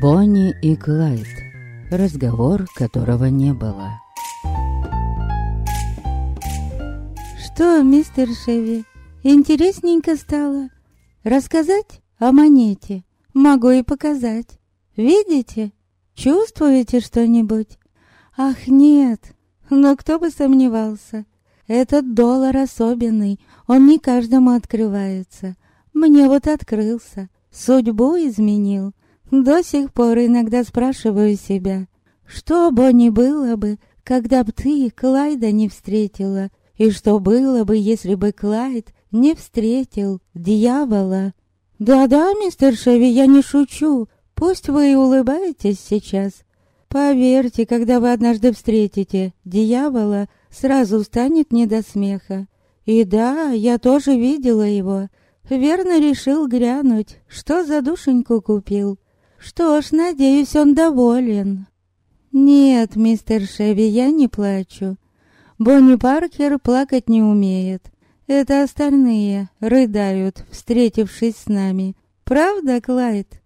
Бонни и Клайд. Разговор, которого не было. Что, мистер Шеви, интересненько стало? Рассказать о монете? Могу и показать. Видите? Чувствуете что-нибудь? Ах, нет. Но кто бы сомневался. Этот доллар особенный, он не каждому открывается. Мне вот открылся, судьбу изменил. До сих пор иногда спрашиваю себя, что бы ни было бы, когда б ты Клайда не встретила, и что было бы, если бы Клайд не встретил дьявола. Да-да, мистер Шеви, я не шучу, пусть вы и улыбаетесь сейчас. Поверьте, когда вы однажды встретите дьявола, сразу станет не до смеха. И да, я тоже видела его. Верно решил грянуть, что за душеньку купил. Что ж, надеюсь, он доволен. Нет, мистер Шеви, я не плачу. Бонни Паркер плакать не умеет. Это остальные рыдают, встретившись с нами. Правда, Клайд?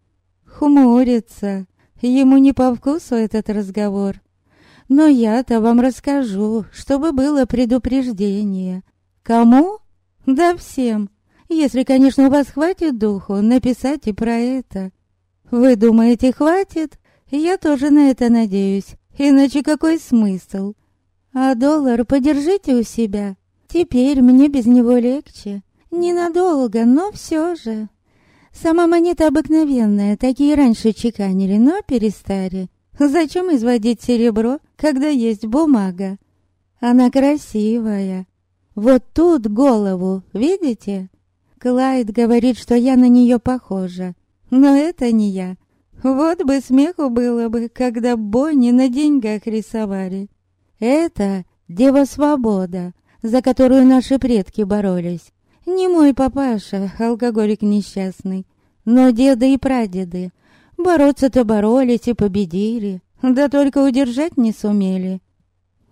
Хмурится. Ему не по вкусу этот разговор. Но я-то вам расскажу, чтобы было предупреждение. Кому? Да всем. Если, конечно, у вас хватит духу написать и про это. Вы думаете, хватит? Я тоже на это надеюсь. Иначе какой смысл? А доллар подержите у себя. Теперь мне без него легче. Ненадолго, но все же. Сама монета обыкновенная, такие раньше чеканили, но перестали. Зачем изводить серебро, когда есть бумага? Она красивая. Вот тут голову, видите? Клайд говорит, что я на нее похожа. Но это не я. Вот бы смеху было бы, когда Бонни на деньгах рисовали. Это Дева Свобода, за которую наши предки боролись. Не мой папаша, алкоголик несчастный, но деды и прадеды. Бороться-то боролись и победили, да только удержать не сумели.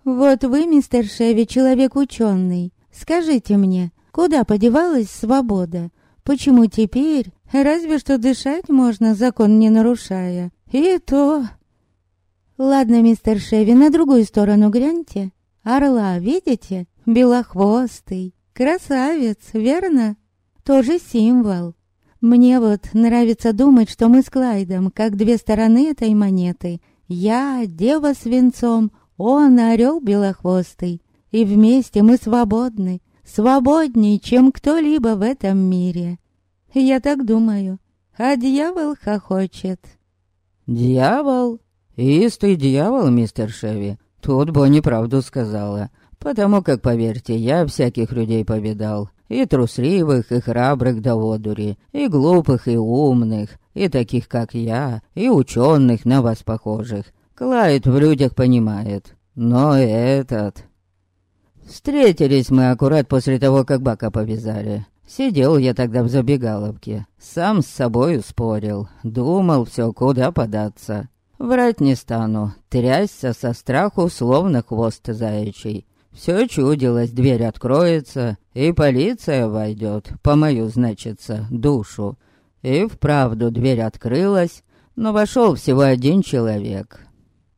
Вот вы, мистер Шеви, человек ученый. Скажите мне, куда подевалась свобода? Почему теперь Разве что дышать можно, закон не нарушая. И то... Ладно, мистер Шеви, на другую сторону гляньте. Орла, видите? Белохвостый. Красавец, верно? Тоже символ. Мне вот нравится думать, что мы с Клайдом, как две стороны этой монеты. Я — дева с венцом, он — орел белохвостый. И вместе мы свободны, свободнее, чем кто-либо в этом мире. Я так думаю. А дьявол хохочет. Дьявол? Истый дьявол, мистер Шеви. Тут Бонни правду сказала. Потому как, поверьте, я всяких людей повидал. И трусливых, и храбрых до одури, и глупых, и умных, и таких, как я, и ученых на вас похожих. Клайд в людях понимает. Но этот... Встретились мы аккурат после того, как бака повязали. Сидел я тогда в забегаловке, сам с собою спорил, думал все, куда податься. Врать не стану, трясся со страху, словно хвост заячий. Все чудилось, дверь откроется, и полиция войдет, по мою, значится, душу. И вправду дверь открылась, но вошел всего один человек.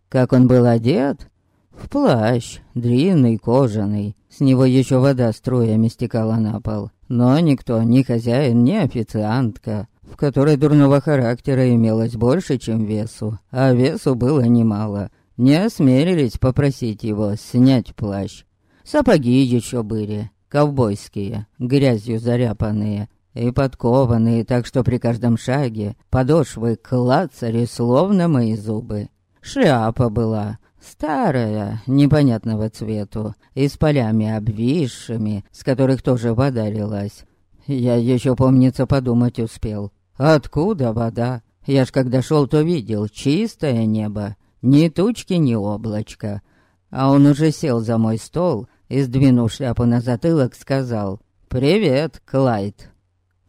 Как он был одет? В плащ, длинный, кожаный. С него еще вода струями стекала на пол. Но никто, ни хозяин, ни официантка, в которой дурного характера имелось больше, чем весу, а весу было немало, не осмелились попросить его снять плащ. Сапоги еще были, ковбойские, грязью заряпанные, и подкованные, так что при каждом шаге подошвы клацали, словно мои зубы. Шляпа была, Старая, непонятного цвету, и с полями обвисшими, с которых тоже вода лилась. Я еще, помнится, подумать успел. Откуда вода? Я ж когда шел, то видел чистое небо, ни тучки, ни облачка. А он уже сел за мой стол и, сдвинув шляпу на затылок, сказал «Привет, Клайд».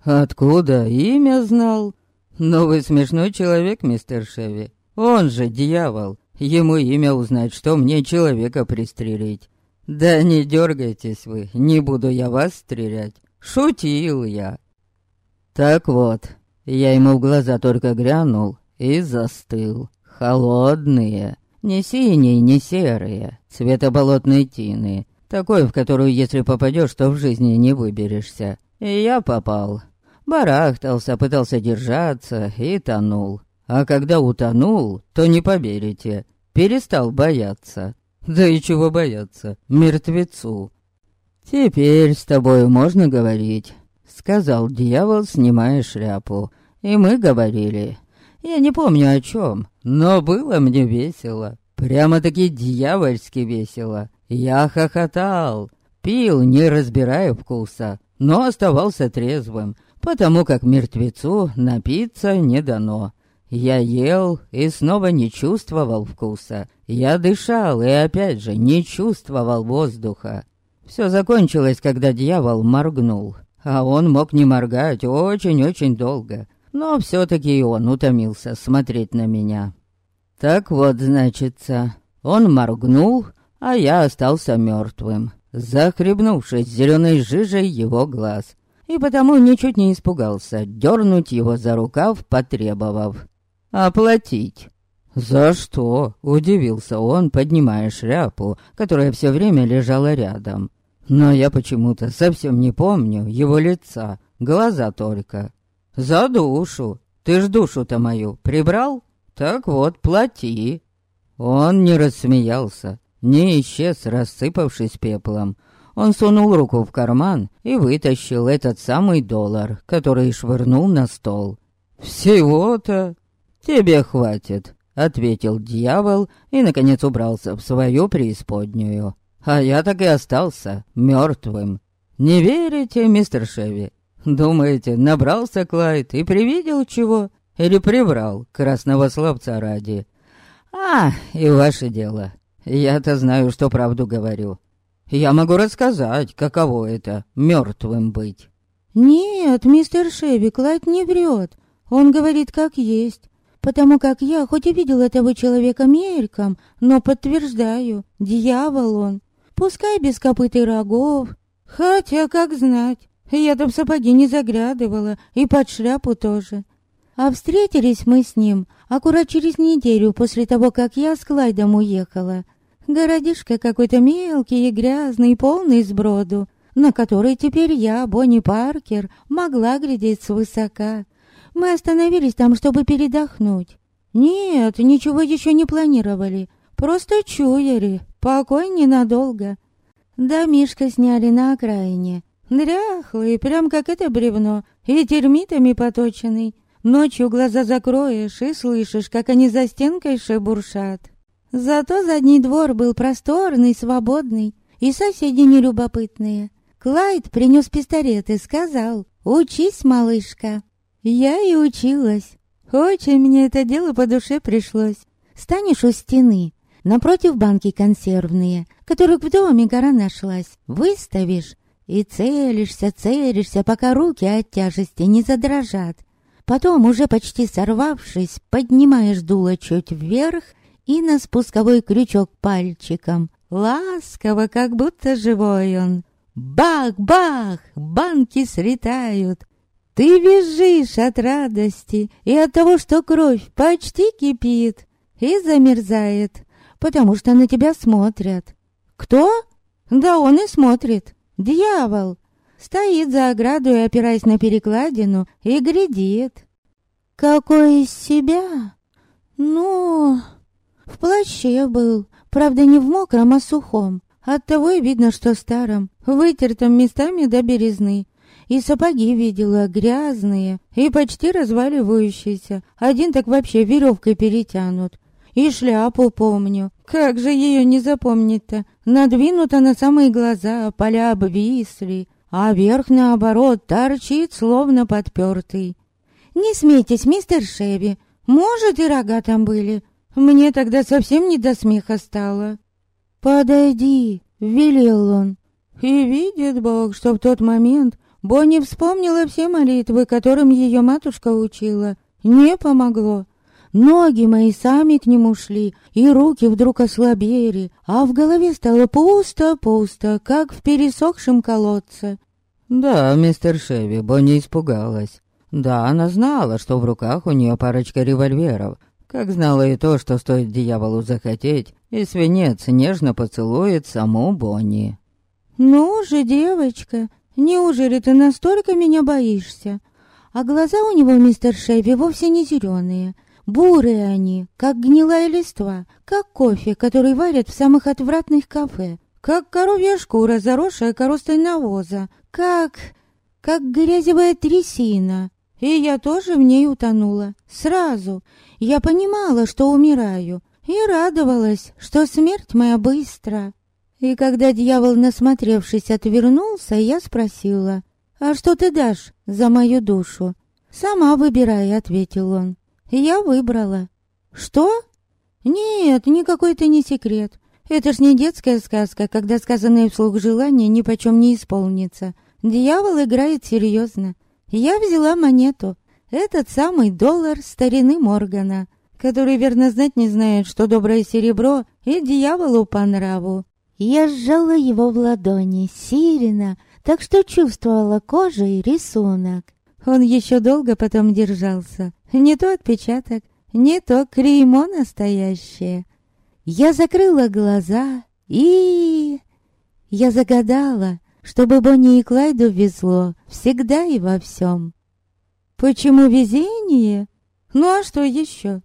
«Откуда? Имя знал?» «Ну вы смешной человек, мистер Шеви. Он же дьявол. Ему имя узнать, что мне человека пристрелить. Да не дергайтесь вы, не буду я вас стрелять. Шутил я. Так вот, я ему в глаза только грянул и застыл. Холодные, не синие, не серые, цвета болотной тины. Такой, в которую, если попадешь, то в жизни не выберешься. И я попал. Барахтался, пытался держаться и тонул. А когда утонул, то не поверите, перестал бояться. Да и чего бояться, мертвецу. «Теперь с тобой можно говорить», — сказал дьявол, снимая шляпу. И мы говорили. Я не помню о чем, но было мне весело. Прямо-таки дьявольски весело. Я хохотал, пил, не разбирая вкуса, но оставался трезвым, потому как мертвецу напиться не дано. Я ел и снова не чувствовал вкуса. Я дышал и опять же не чувствовал воздуха. Все закончилось, когда дьявол моргнул. А он мог не моргать очень-очень долго. Но все-таки он утомился смотреть на меня. Так вот, значится, он моргнул, а я остался мертвым, захлебнувшись зеленой жижей его глаз. И потому ничуть не испугался дернуть его за рукав, потребовав. «Оплатить». «За что?» — удивился он, поднимая шляпу, которая все время лежала рядом. Но я почему-то совсем не помню его лица, глаза только. «За душу! Ты ж душу-то мою прибрал? Так вот, плати!» Он не рассмеялся, не исчез, рассыпавшись пеплом. Он сунул руку в карман и вытащил этот самый доллар, который швырнул на стол. «Всего-то тебе хватит», — ответил дьявол и, наконец, убрался в свою преисподнюю. А я так и остался мертвым. Не верите, мистер Шеви? Думаете, набрался Клайд и привидел чего? Или приврал красного словца ради? А, и ваше дело. Я-то знаю, что правду говорю. Я могу рассказать, каково это — мертвым быть. Нет, мистер Шеви, Клайд не врет. Он говорит, как есть. Потому как я, хоть и видел этого человека мельком, но подтверждаю, дьявол он. Пускай без копыт и рогов. Хотя, как знать, я там сапоги не заглядывала, и под шляпу тоже. А встретились мы с ним аккурат через неделю после того, как я с Клайдом уехала. Городишко какой-то мелкий и грязный, полный сброду, на который теперь я, Бонни Паркер, могла глядеть свысока. Мы остановились там, чтобы передохнуть. Нет, ничего еще не планировали. Просто чуяли, покой ненадолго. Домишко сняли на окраине. Дряхлый, прям как это бревно, и термитами поточенный. Ночью глаза закроешь и слышишь, как они за стенкой шебуршат. Зато задний двор был просторный, свободный, и соседи нелюбопытные. Клайд принес пистолет и сказал «Учись, малышка». Я и училась. Очень мне это дело по душе пришлось. Станешь у стены, Напротив банки консервные, которых в доме гора нашлась. Выставишь и целишься, целишься, пока руки от тяжести не задрожат. Потом, уже почти сорвавшись, поднимаешь дуло чуть вверх и на спусковой крючок пальчиком. Ласково, как будто живой он. Бах-бах! Банки слетают. Ты визжишь от радости и от того, что кровь почти кипит и замерзает потому что на тебя смотрят. Кто? Да он и смотрит. Дьявол. Стоит за оградой, опираясь на перекладину, и глядит. Какой из себя? Ну, в плаще был, правда не в мокром, а сухом. Оттого и видно, что старом, вытертом местами до березны. И сапоги видела грязные и почти разваливающиеся. Один так вообще веревкой перетянут. И шляпу помню. Как же ее не запомнить-то? Надвинута на самые глаза, поля обвисли, а верх, наоборот, торчит, словно подпертый. «Не смейтесь, мистер Шеви, может, и рога там были. Мне тогда совсем не до смеха стало». «Подойди», — велел он. И видит Бог, что в тот момент Бонни вспомнила все молитвы, которым ее матушка учила. Не помогло. Ноги мои сами к нему шли, и руки вдруг ослабели, а в голове стало пусто-пусто, как в пересохшем колодце. Да, мистер Шеви, Бонни испугалась. Да, она знала, что в руках у нее парочка револьверов, как знала и то, что стоит дьяволу захотеть, и свинец нежно поцелует саму Бонни. «Ну же, девочка, неужели ты настолько меня боишься?» А глаза у него, мистер Шеви, вовсе не зеленые. Бурые они, как гнилая листва, как кофе, который варят в самых отвратных кафе, как коровья шкура, заросшая коростой навоза, как... как грязевая трясина. И я тоже в ней утонула. Сразу. Я понимала, что умираю, и радовалась, что смерть моя быстро. И когда дьявол, насмотревшись, отвернулся, я спросила, «А что ты дашь за мою душу?» «Сама выбирай», — ответил он. «Я выбрала». «Что?» «Нет, никакой это не секрет. Это ж не детская сказка, когда сказанное вслух желание ни почем не исполнится. Дьявол играет серьезно. Я взяла монету. Этот самый доллар старины Моргана, который верно знать не знает, что доброе серебро и дьяволу по нраву. Я сжала его в ладони, сильно, так что чувствовала кожу и рисунок. Он еще долго потом держался. Не то отпечаток, не то клеймо настоящее. Я закрыла глаза и... Я загадала, чтобы Бонни и Клайду везло всегда и во всем. Почему везение? Ну а что еще?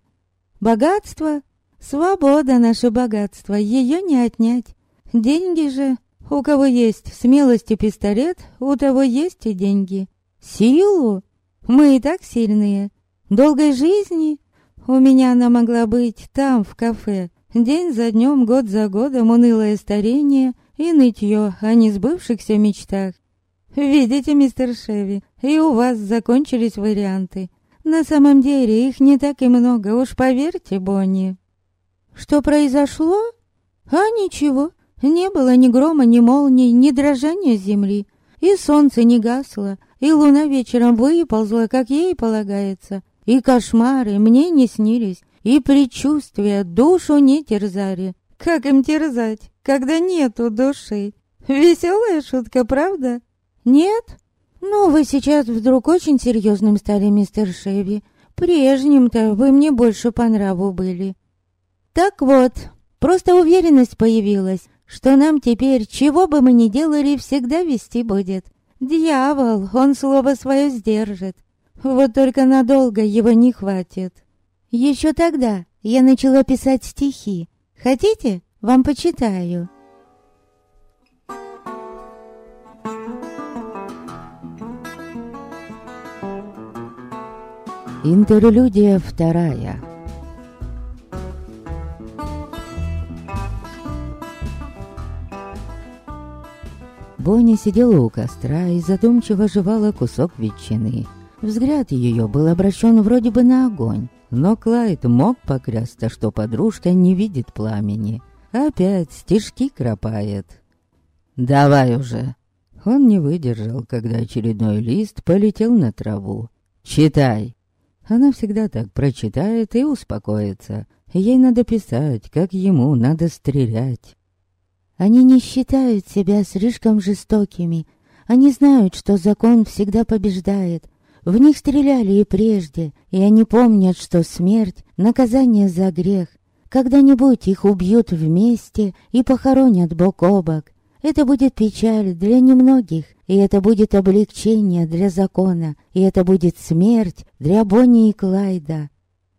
Богатство? Свобода наше богатство, ее не отнять. Деньги же, у кого есть смелость и пистолет, у того есть и деньги. Силу? Мы и так сильные. Долгой жизни? У меня она могла быть там, в кафе. День за днем, год за годом унылое старение и нытье о несбывшихся мечтах. Видите, мистер Шеви, и у вас закончились варианты. На самом деле их не так и много, уж поверьте, Бонни. Что произошло? А ничего. Не было ни грома, ни молний, ни дрожания земли. И солнце не гасло, и луна вечером выползла, как ей полагается. И кошмары мне не снились, и предчувствия душу не терзали. Как им терзать, когда нету души? Веселая шутка, правда? Нет? Ну, вы сейчас вдруг очень серьезным стали, мистер Шеви. Прежним-то вы мне больше по нраву были. Так вот, просто уверенность появилась, что нам теперь, чего бы мы ни делали, всегда вести будет. Дьявол, он слово свое сдержит. Вот только надолго его не хватит. Еще тогда я начала писать стихи. Хотите, вам почитаю?» Интерлюдия вторая Бонни сидела у костра и задумчиво жевала кусок ветчины. Взгляд ее был обращен вроде бы на огонь, но Клайд мог поклясться, что подружка не видит пламени. Опять стишки кропает. «Давай уже!» Он не выдержал, когда очередной лист полетел на траву. «Читай!» Она всегда так прочитает и успокоится. Ей надо писать, как ему надо стрелять. Они не считают себя слишком жестокими. Они знают, что закон всегда побеждает. В них стреляли и прежде, и они помнят, что смерть — наказание за грех. Когда-нибудь их убьют вместе и похоронят бок о бок. Это будет печаль для немногих, и это будет облегчение для закона, и это будет смерть для Бонни и Клайда.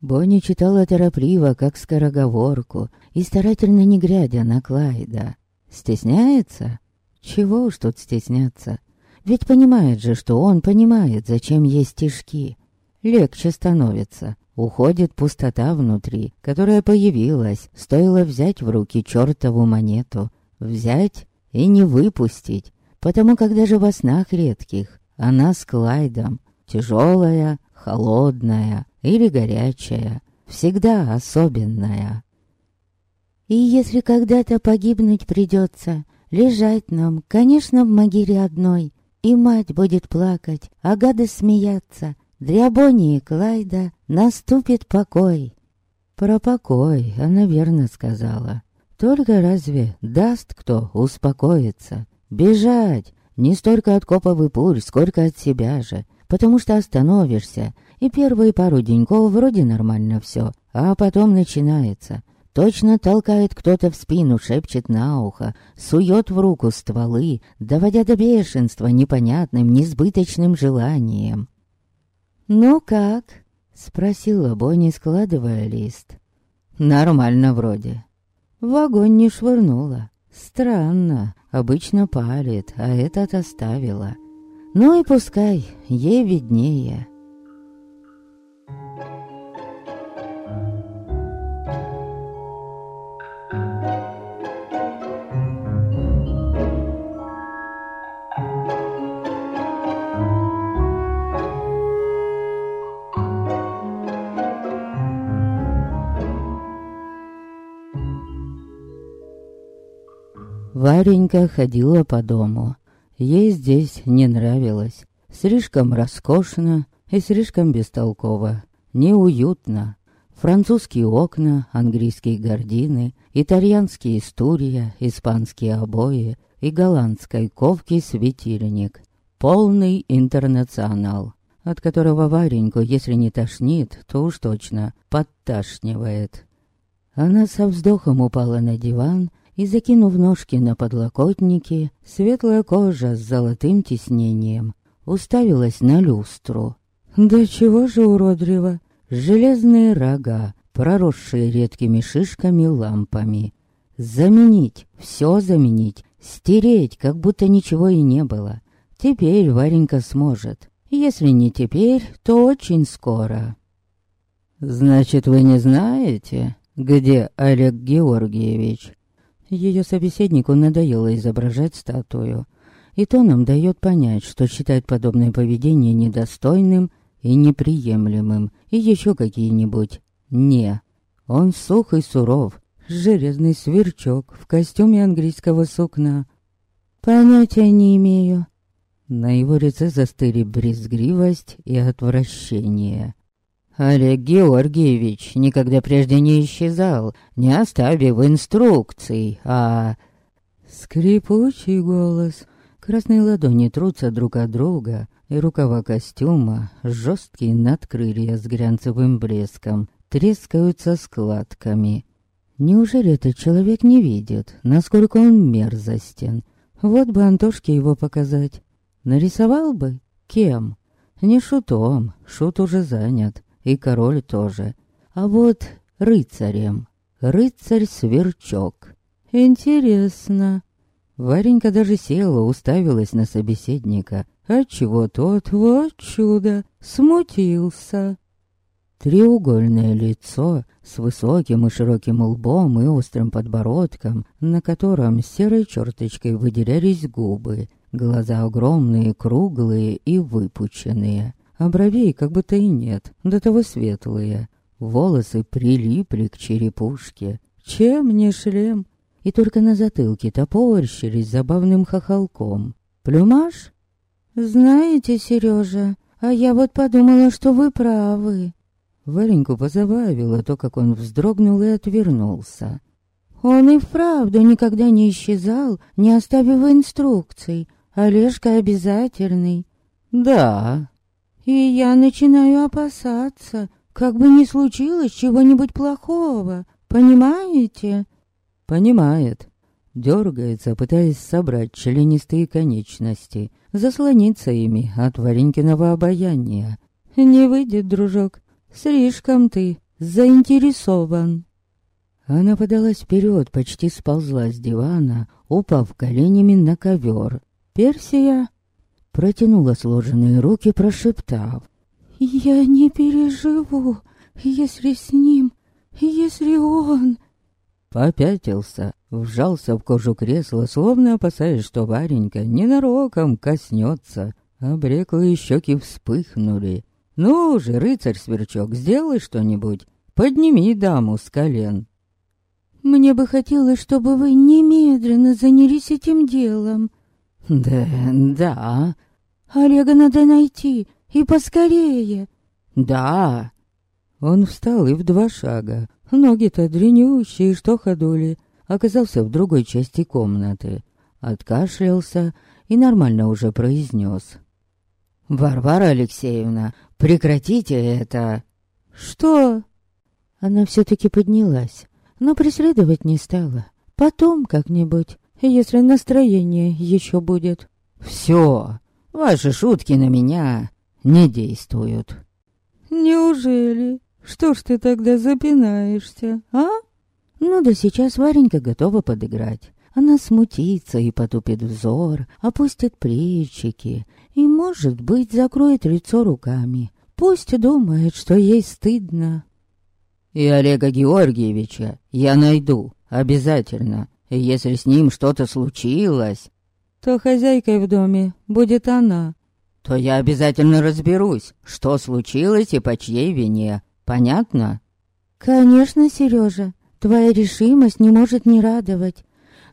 Бонни читала торопливо, как скороговорку, и старательно не глядя на Клайда. Стесняется? Чего уж тут стесняться? Ведь понимает же, что он понимает, зачем есть стишки. Легче становится. Уходит пустота внутри, которая появилась, стоило взять в руки чертову монету. Взять и не выпустить, потому как даже во снах редких она с Клайдом, тяжелая, холодная или горячая, всегда особенная. И если когда-то погибнуть придется, лежать нам, конечно, в могиле одной, и мать будет плакать, а гады смеяться, для Бонни и Клайда наступит покой. Про покой она верно сказала. Только разве даст кто успокоиться? Бежать! Не столько от коповый пуль, сколько от себя же. потому что остановишься, и первые пару деньков вроде нормально все, а потом начинается. Точно толкает кто-то в спину, шепчет на ухо, сует в руку стволы, доводя до бешенства непонятным, несбыточным желанием. «Ну как?» — спросила Бонни, складывая лист. «Нормально вроде». В огонь не швырнула. Странно, обычно палит, а этот оставила. Ну и пускай, ей виднее. Варенька ходила по дому. Ей здесь не нравилось. Слишком роскошно и слишком бестолково. Неуютно. Французские окна, английские гардины, итальянские стулья, испанские обои и голландской ковки светильник. Полный интернационал, от которого Вареньку, если не тошнит, то уж точно подташнивает. Она со вздохом упала на диван и, закинув ножки на подлокотники, светлая кожа с золотым тиснением уставилась на люстру. Да чего же уродливо! Железные рога, проросшие редкими шишками лампами. Заменить, все заменить, стереть, как будто ничего и не было. Теперь Варенька сможет. Если не теперь, то очень скоро. «Значит, вы не знаете, где Олег Георгиевич?» Ее собеседнику надоело изображать статую, и тоном дает понять, что считает подобное поведение недостойным и неприемлемым, и еще какие-нибудь «не». Он сух и суров, железный сверчок в костюме английского сукна. Понятия не имею. На его лице застыли брезгливость и отвращение. Олег Георгиевич никогда прежде не исчезал, не оставив инструкций, а... Скрипучий голос. Красные ладони трутся друг от друга, и рукава костюма, жесткие надкрылья с глянцевым блеском, трескаются складками. Неужели этот человек не видит, насколько он мерзостен? Вот бы Антошке его показать. Нарисовал бы? Кем? Не шутом, шут уже занят и король тоже. А вот рыцарем. Рыцарь-сверчок. Интересно. Варенька даже села, уставилась на собеседника, отчего тот, вот чудо, смутился. Треугольное лицо с высоким и широким лбом и острым подбородком, на котором серой черточкой выделялись губы, глаза огромные, круглые и выпученные а бровей как будто и нет, до того светлые. Волосы прилипли к черепушке. Чем не шлем? И только на затылке топорщились забавным хохолком. Плюмаж? Знаете, Сережа, а я вот подумала, что вы правы. Вареньку позабавило то, как он вздрогнул и отвернулся. Он и вправду никогда не исчезал, не оставив инструкций. Олежка обязательный. Да, и я начинаю опасаться, как бы не случилось чего-нибудь плохого, понимаете? Понимает. Дергается, пытаясь собрать членистые конечности, заслониться ими от Варенькиного обаяния. Не выйдет, дружок, слишком ты заинтересован. Она подалась вперед, почти сползла с дивана, упав коленями на ковер. Персия Протянула сложенные руки, прошептав. «Я не переживу, если с ним, если он...» Попятился, вжался в кожу кресла, словно опасаясь, что Варенька ненароком коснется. Обреклые щеки вспыхнули. «Ну же, рыцарь-сверчок, сделай что-нибудь. Подними даму с колен». «Мне бы хотелось, чтобы вы немедленно занялись этим делом», «Да, да. Олега надо найти, и поскорее». «Да». Он встал и в два шага. Ноги-то дренющие, что ходули. Оказался в другой части комнаты. Откашлялся и нормально уже произнес. «Варвара Алексеевна, прекратите это!» «Что?» Она все-таки поднялась, но преследовать не стала. Потом как-нибудь, если настроение еще будет. «Все, ваши шутки на меня не действуют». «Неужели? Что ж ты тогда запинаешься, а?» Ну да сейчас Варенька готова подыграть. Она смутится и потупит взор, опустит плечики и, может быть, закроет лицо руками. Пусть думает, что ей стыдно. И Олега Георгиевича я найду, обязательно. И если с ним что-то случилось... То хозяйкой в доме будет она. То я обязательно разберусь, что случилось и по чьей вине. Понятно? Конечно, Сережа. Твоя решимость не может не радовать.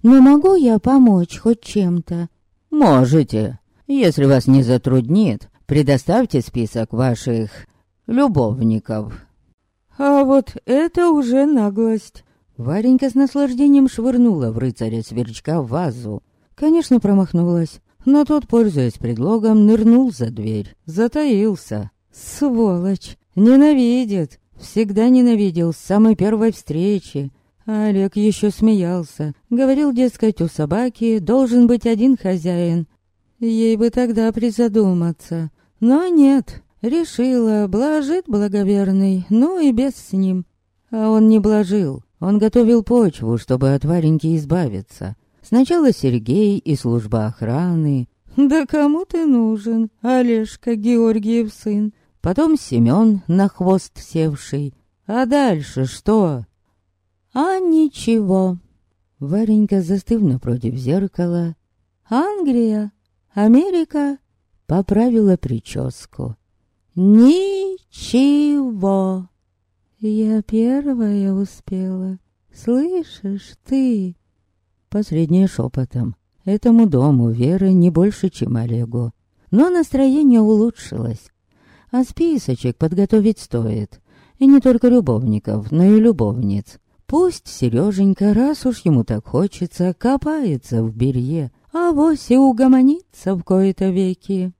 Но могу я помочь хоть чем-то? Можете. Если вас не затруднит, предоставьте список ваших любовников. А вот это уже наглость. Варенька с наслаждением швырнула в рыцаря сверчка вазу. Конечно, промахнулась, но тот, пользуясь предлогом, нырнул за дверь, затаился. Сволочь! Ненавидит! Всегда ненавидел с самой первой встречи. Олег еще смеялся. Говорил, дескать, у собаки должен быть один хозяин. Ей бы тогда призадуматься. Но нет, решила, блажит благоверный, ну и без с ним. А он не блажил, он готовил почву, чтобы от Вареньки избавиться. Сначала Сергей и служба охраны. Да кому ты нужен, Олежка Георгиев сын? Потом Семен на хвост севший. А дальше что? А ничего. Варенька, застыв напротив зеркала, Англия, Америка, поправила прическу. Ничего. Я первая успела. Слышишь ты? Последнее шепотом. Этому дому Веры не больше, чем Олегу. Но настроение улучшилось. А списочек подготовить стоит. И не только любовников, но и любовниц. Пусть Сереженька, раз уж ему так хочется, копается в белье, а вовсе угомонится в кои-то веки.